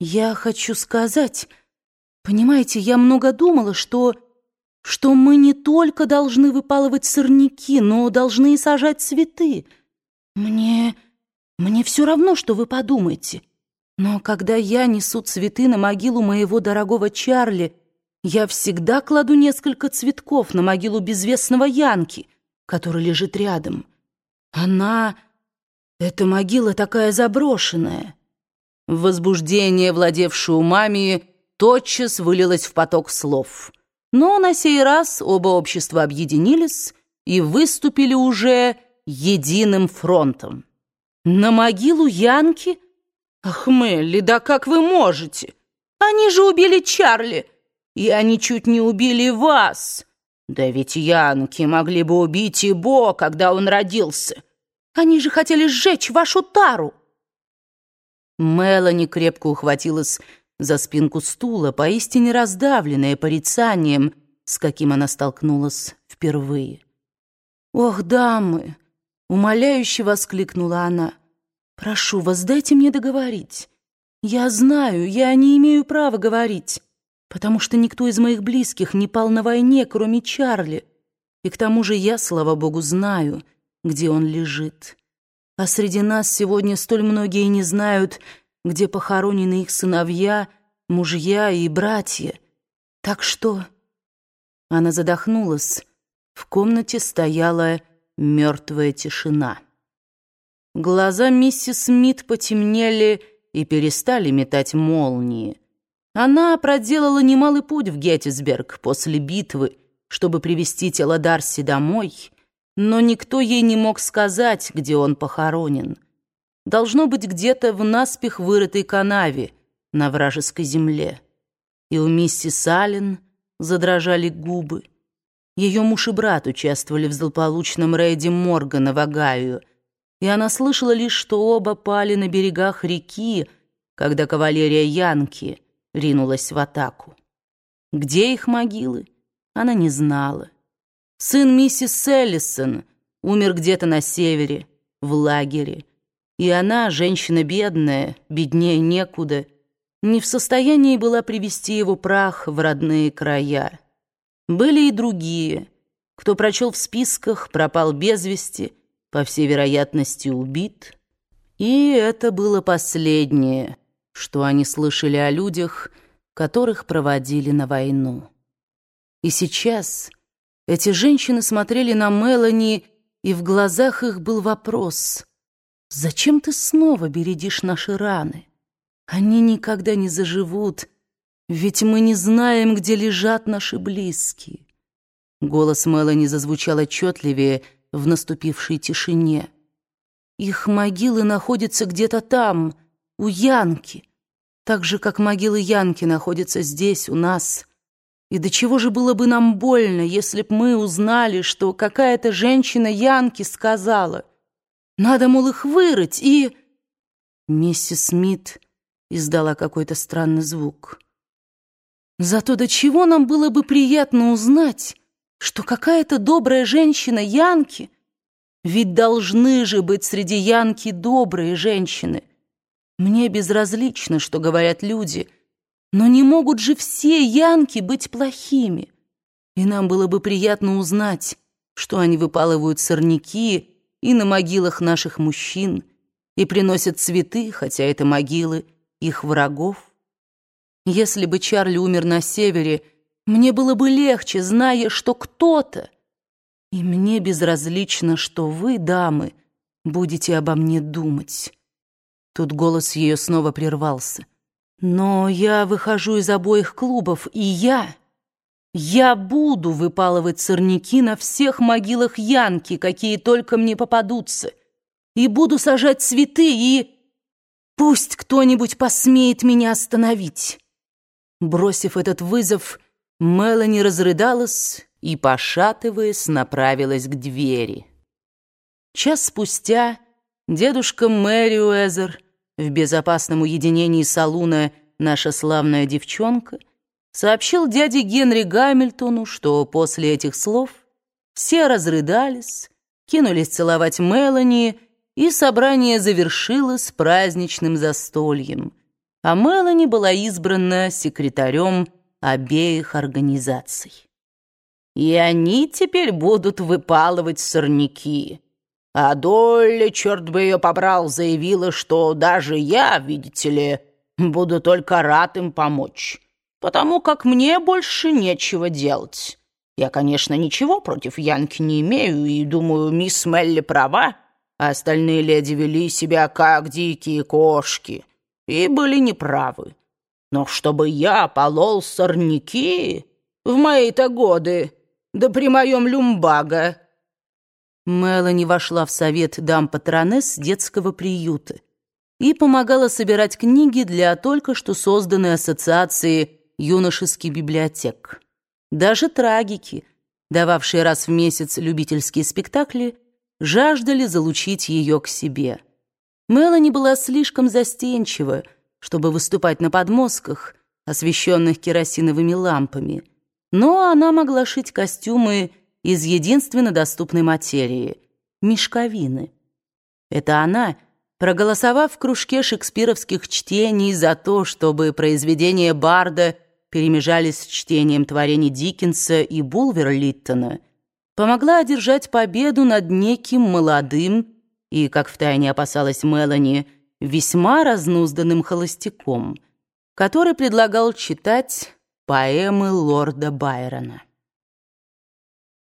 Я хочу сказать, понимаете, я много думала, что... что мы не только должны выпалывать сорняки, но должны и сажать цветы. Мне... мне все равно, что вы подумаете. Но когда я несу цветы на могилу моего дорогого Чарли, я всегда кладу несколько цветков на могилу безвестного Янки, который лежит рядом. Она... эта могила такая заброшенная. Возбуждение, владевшее умами, тотчас вылилось в поток слов. Но на сей раз оба общества объединились и выступили уже единым фронтом. На могилу Янки? Ах, Мелли, да как вы можете? Они же убили Чарли, и они чуть не убили вас. Да ведь Янки могли бы убить и Бо, когда он родился. Они же хотели сжечь вашу тару. Мелани крепко ухватилась за спинку стула, поистине раздавленная порицанием, с каким она столкнулась впервые. «Ох, дамы!» — умоляюще воскликнула она. «Прошу вас, дайте мне договорить. Я знаю, я не имею права говорить, потому что никто из моих близких не пал на войне, кроме Чарли, и к тому же я, слава богу, знаю, где он лежит». А среди нас сегодня столь многие не знают, где похоронены их сыновья, мужья и братья. Так что...» Она задохнулась. В комнате стояла мертвая тишина. Глаза миссис Смит потемнели и перестали метать молнии. Она проделала немалый путь в Геттисберг после битвы, чтобы привести тело Дарси домой — но никто ей не мог сказать, где он похоронен. Должно быть где-то в наспех вырытой канаве на вражеской земле. И у миссис Аллен задрожали губы. Ее муж и брат участвовали в злополучном рейде Моргана в Огайо, и она слышала лишь, что оба пали на берегах реки, когда кавалерия Янки ринулась в атаку. Где их могилы, она не знала. Сын миссис Селлисон умер где-то на севере, в лагере. И она, женщина бедная, беднее некуда, не в состоянии была привести его прах в родные края. Были и другие, кто прочел в списках, пропал без вести, по всей вероятности убит. И это было последнее, что они слышали о людях, которых проводили на войну. И сейчас... Эти женщины смотрели на Мелани, и в глазах их был вопрос. «Зачем ты снова бередишь наши раны? Они никогда не заживут, ведь мы не знаем, где лежат наши близкие». Голос Мелани зазвучал отчетливее в наступившей тишине. «Их могилы находятся где-то там, у Янки, так же, как могилы Янки находятся здесь, у нас». И до чего же было бы нам больно, если б мы узнали, что какая-то женщина Янки сказала, «Надо, мол, их вырыть и...» Миссис Смит издала какой-то странный звук. Зато до чего нам было бы приятно узнать, что какая-то добрая женщина Янки, ведь должны же быть среди Янки добрые женщины. Мне безразлично, что говорят люди — но не могут же все янки быть плохими. И нам было бы приятно узнать, что они выпалывают сорняки и на могилах наших мужчин, и приносят цветы, хотя это могилы их врагов. Если бы Чарли умер на севере, мне было бы легче, зная, что кто-то, и мне безразлично, что вы, дамы, будете обо мне думать. Тут голос ее снова прервался. Но я выхожу из обоих клубов, и я... Я буду выпалывать сорняки на всех могилах Янки, какие только мне попадутся, и буду сажать цветы, и... Пусть кто-нибудь посмеет меня остановить. Бросив этот вызов, Мелани разрыдалась и, пошатываясь, направилась к двери. Час спустя дедушка Мэри Уэзер в безопасном уединении салуна наша славная девчонка сообщил дяде Генри Гамильтону, что после этих слов все разрыдались, кинулись целовать Мелани, и собрание завершилось праздничным застольем, а Мелани была избрана секретарем обеих организаций. И они теперь будут выпалывать сорняки. А Долли, черт бы ее побрал, заявила, что даже я, видите ли, буду только рад им помочь, потому как мне больше нечего делать. Я, конечно, ничего против Янки не имею, и думаю, мисс Мелли права, а остальные леди вели себя как дикие кошки и были неправы. Но чтобы я полол сорняки в мои-то годы, да при моем люмбага. Мелани вошла в совет дам-патронесс детского приюта и помогала собирать книги для только что созданной ассоциации юношеских библиотек. Даже трагики, дававшие раз в месяц любительские спектакли, жаждали залучить ее к себе. Мелани была слишком застенчива, чтобы выступать на подмостках, освещенных керосиновыми лампами, но она могла шить костюмы из единственно доступной материи — мешковины. Это она, проголосовав в кружке шекспировских чтений за то, чтобы произведения Барда перемежались с чтением творений Диккенса и Булвер-Литтона, помогла одержать победу над неким молодым и, как втайне опасалась Мелани, весьма разнузданным холостяком, который предлагал читать поэмы лорда Байрона.